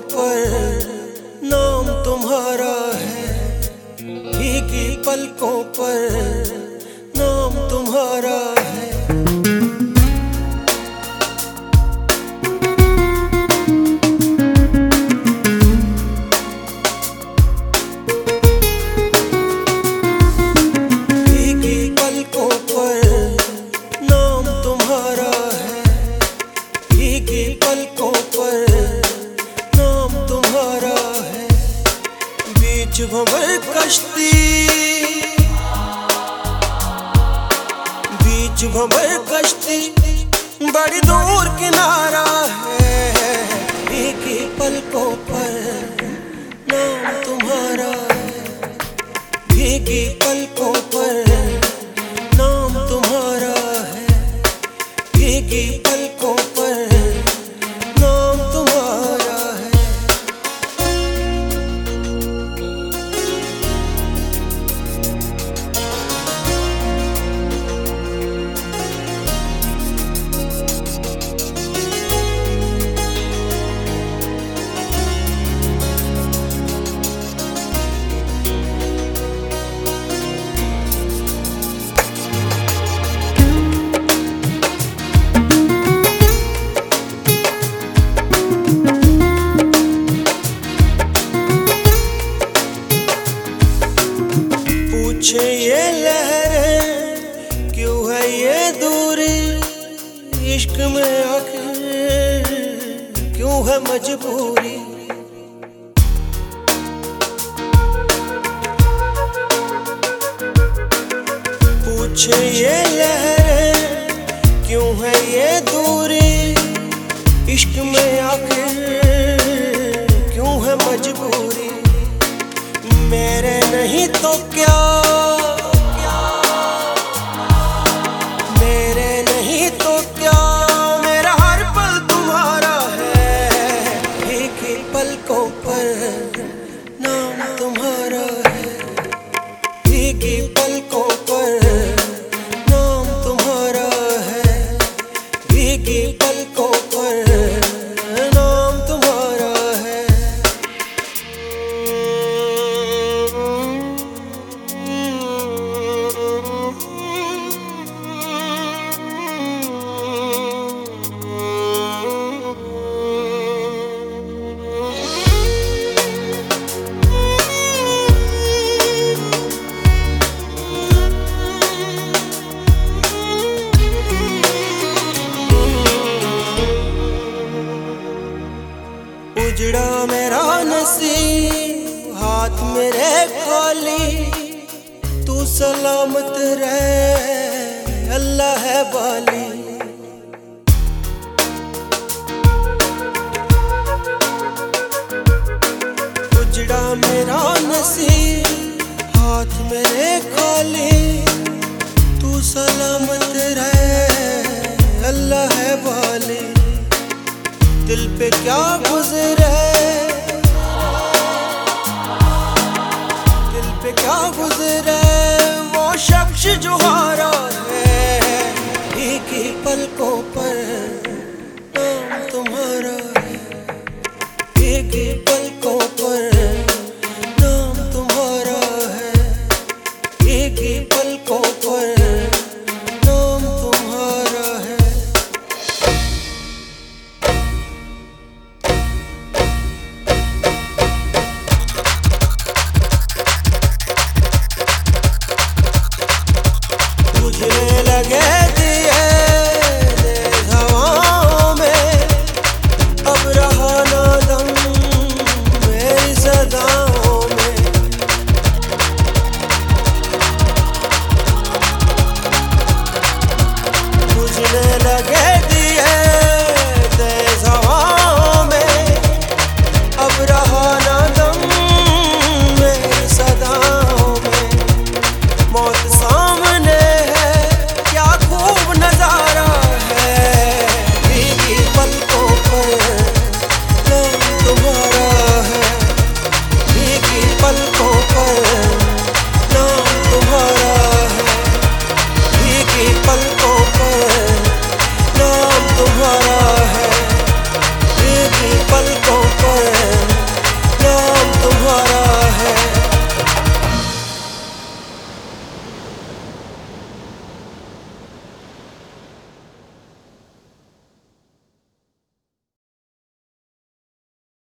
पर नाम तुम्हारा है। भीगी पलकों पर नाम तुम्हारा बीच भवर कश्ती। बीच भवर कश्ती, बड़ी दूर किनारा है। एक ही पलकों पर नाम तुम्हारा है। एक ही पलकों पर ये लहरें क्यों है ये दूरी इश्क में आखिर? क्यों है मजबूरी? पूछे ये लहरें क्यों है ये दूरी इश्क में आखिर? क्यों है मजबूरी? मेरे नहीं तो क्या एक नसीब हाथ मेरे खाली, तू सलामत रहे, अल्लाह है बाली। उजड़ा मेरा नसीब, हाथ मेरे खाली, तू सलामत रहे, अल्लाह है बाली। दिल पे क्या गुजरे क्या गुजरे वो शख्स जो हारा